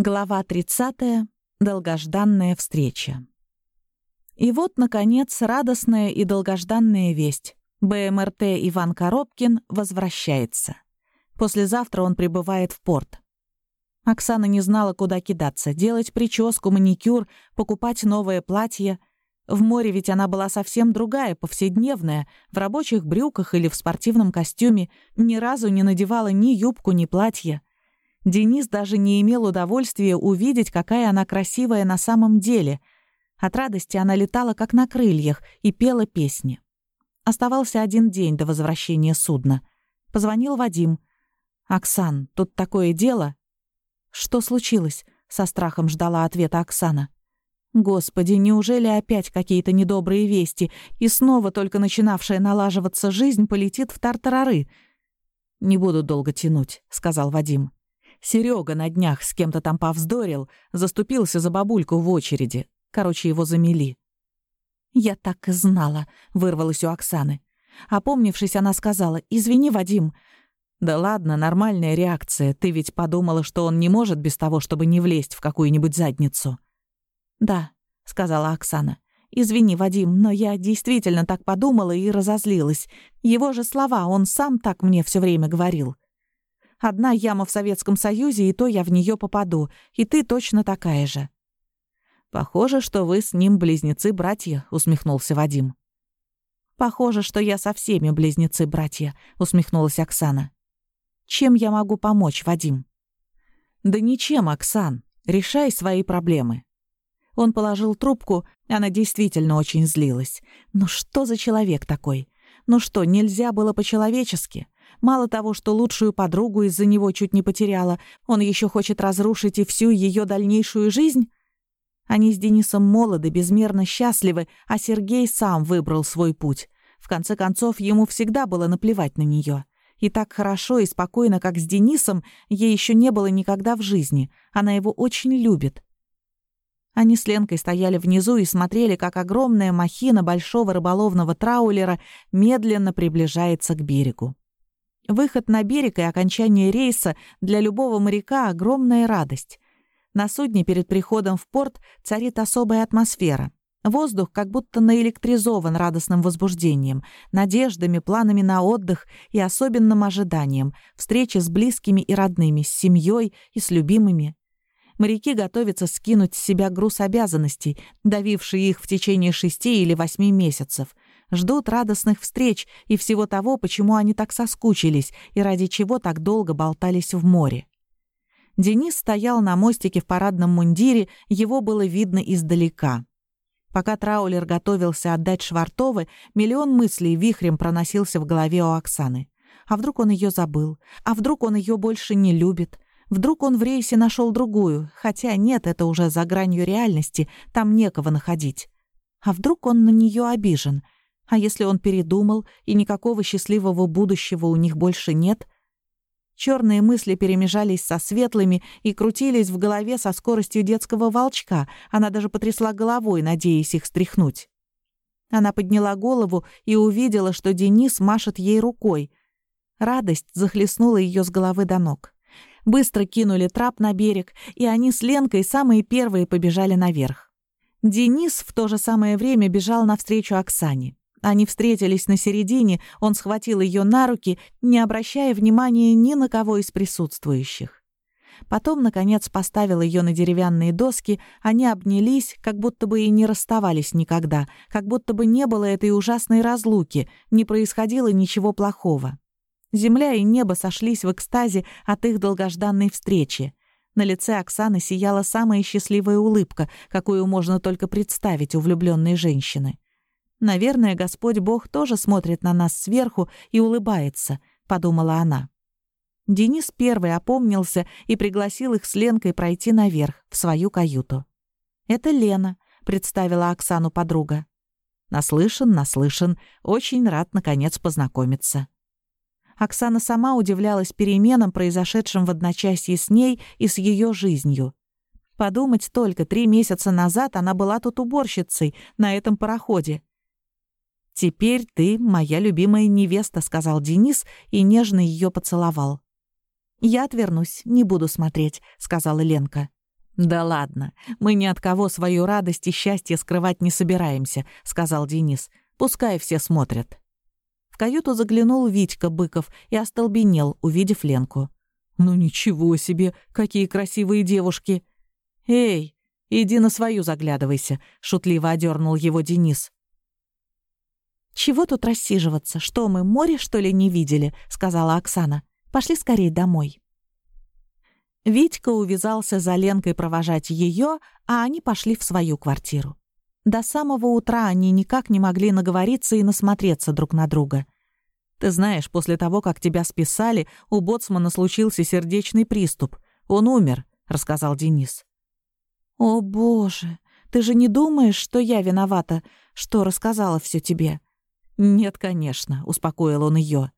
Глава 30. Долгожданная встреча. И вот, наконец, радостная и долгожданная весть. БМРТ Иван Коробкин возвращается. Послезавтра он прибывает в порт. Оксана не знала, куда кидаться, делать прическу, маникюр, покупать новое платье. В море ведь она была совсем другая, повседневная, в рабочих брюках или в спортивном костюме, ни разу не надевала ни юбку, ни платье. Денис даже не имел удовольствия увидеть, какая она красивая на самом деле. От радости она летала как на крыльях и пела песни. Оставался один день до возвращения судна. Позвонил Вадим. «Оксан, тут такое дело». «Что случилось?» — со страхом ждала ответа Оксана. «Господи, неужели опять какие-то недобрые вести, и снова только начинавшая налаживаться жизнь полетит в тартарары?» «Не буду долго тянуть», — сказал Вадим. Серега на днях с кем-то там повздорил, заступился за бабульку в очереди. Короче, его замели. «Я так и знала», — вырвалась у Оксаны. Опомнившись, она сказала, «Извини, Вадим». «Да ладно, нормальная реакция. Ты ведь подумала, что он не может без того, чтобы не влезть в какую-нибудь задницу». «Да», — сказала Оксана. «Извини, Вадим, но я действительно так подумала и разозлилась. Его же слова, он сам так мне все время говорил». Одна яма в Советском Союзе, и то я в нее попаду. И ты точно такая же». «Похоже, что вы с ним близнецы-братья», — усмехнулся Вадим. «Похоже, что я со всеми близнецы-братья», — усмехнулась Оксана. «Чем я могу помочь, Вадим?» «Да ничем, Оксан. Решай свои проблемы». Он положил трубку, она действительно очень злилась. «Ну что за человек такой? Ну что, нельзя было по-человечески? Мало того, что лучшую подругу из-за него чуть не потеряла, он еще хочет разрушить и всю ее дальнейшую жизнь? Они с Денисом молоды, безмерно счастливы, а Сергей сам выбрал свой путь. В конце концов, ему всегда было наплевать на нее. И так хорошо и спокойно, как с Денисом, ей еще не было никогда в жизни. Она его очень любит. Они с Ленкой стояли внизу и смотрели, как огромная махина большого рыболовного траулера медленно приближается к берегу. Выход на берег и окончание рейса для любого моряка — огромная радость. На судне перед приходом в порт царит особая атмосфера. Воздух как будто наэлектризован радостным возбуждением, надеждами, планами на отдых и особенным ожиданием, встречи с близкими и родными, с семьей и с любимыми. Моряки готовятся скинуть с себя груз обязанностей, давивший их в течение шести или восьми месяцев — ждут радостных встреч и всего того, почему они так соскучились и ради чего так долго болтались в море. Денис стоял на мостике в парадном мундире, его было видно издалека. Пока траулер готовился отдать Швартовы, миллион мыслей вихрем проносился в голове у Оксаны. А вдруг он ее забыл? А вдруг он ее больше не любит? Вдруг он в рейсе нашел другую? Хотя нет, это уже за гранью реальности, там некого находить. А вдруг он на нее обижен? А если он передумал, и никакого счастливого будущего у них больше нет? Черные мысли перемежались со светлыми и крутились в голове со скоростью детского волчка. Она даже потрясла головой, надеясь их стряхнуть. Она подняла голову и увидела, что Денис машет ей рукой. Радость захлестнула ее с головы до ног. Быстро кинули трап на берег, и они с Ленкой самые первые побежали наверх. Денис в то же самое время бежал навстречу Оксане. Они встретились на середине, он схватил ее на руки, не обращая внимания ни на кого из присутствующих. Потом, наконец, поставил ее на деревянные доски, они обнялись, как будто бы и не расставались никогда, как будто бы не было этой ужасной разлуки, не происходило ничего плохого. Земля и небо сошлись в экстазе от их долгожданной встречи. На лице Оксаны сияла самая счастливая улыбка, какую можно только представить у влюбленной женщины. Наверное, Господь Бог тоже смотрит на нас сверху и улыбается, подумала она. Денис первый опомнился и пригласил их с Ленкой пройти наверх, в свою каюту. «Это Лена», — представила Оксану подруга. «Наслышан, наслышан. Очень рад, наконец, познакомиться». Оксана сама удивлялась переменам, произошедшим в одночасье с ней и с ее жизнью. Подумать только, три месяца назад она была тут уборщицей на этом пароходе. «Теперь ты моя любимая невеста», — сказал Денис и нежно ее поцеловал. «Я отвернусь, не буду смотреть», — сказала Ленка. «Да ладно, мы ни от кого свою радость и счастье скрывать не собираемся», — сказал Денис. «Пускай все смотрят». В каюту заглянул Витька Быков и остолбенел, увидев Ленку. «Ну ничего себе, какие красивые девушки!» «Эй, иди на свою заглядывайся», — шутливо одернул его Денис. «Чего тут рассиживаться? Что мы, море, что ли, не видели?» — сказала Оксана. «Пошли скорее домой». Витька увязался за Ленкой провожать ее, а они пошли в свою квартиру. До самого утра они никак не могли наговориться и насмотреться друг на друга. «Ты знаешь, после того, как тебя списали, у Боцмана случился сердечный приступ. Он умер», — рассказал Денис. «О, боже, ты же не думаешь, что я виновата, что рассказала все тебе?» «Нет, конечно», — успокоил он ее.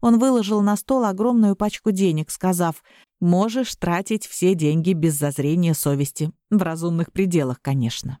Он выложил на стол огромную пачку денег, сказав, «Можешь тратить все деньги без зазрения совести. В разумных пределах, конечно».